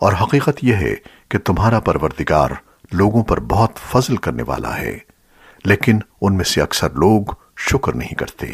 اور حقیقت یہ ہے کہ تمہارا پروردگار لوگوں پر بہت فضل کرنے والا ہے، لیکن ان میں سے اکثر لوگ شکر نہیں کرتے۔